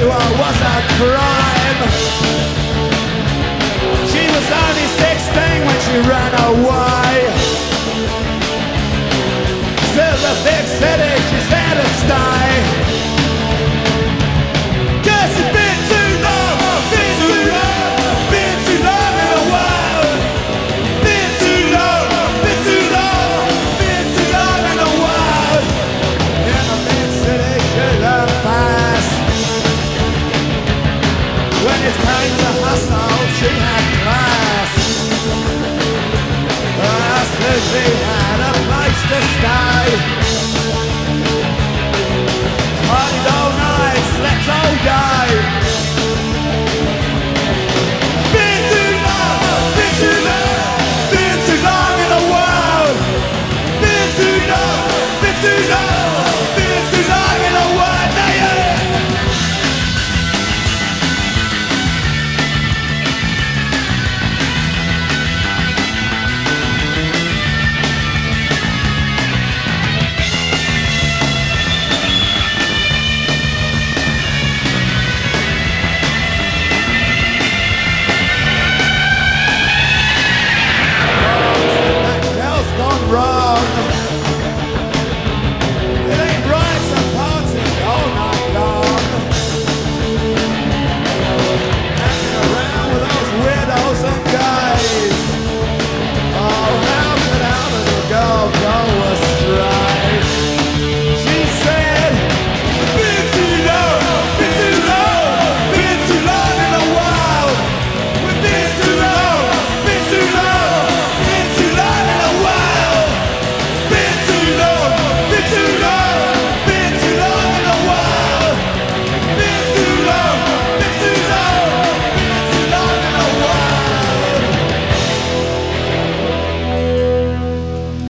sexual was a crime. She was only 16 when she ran away. Still the big city, she said. to stay.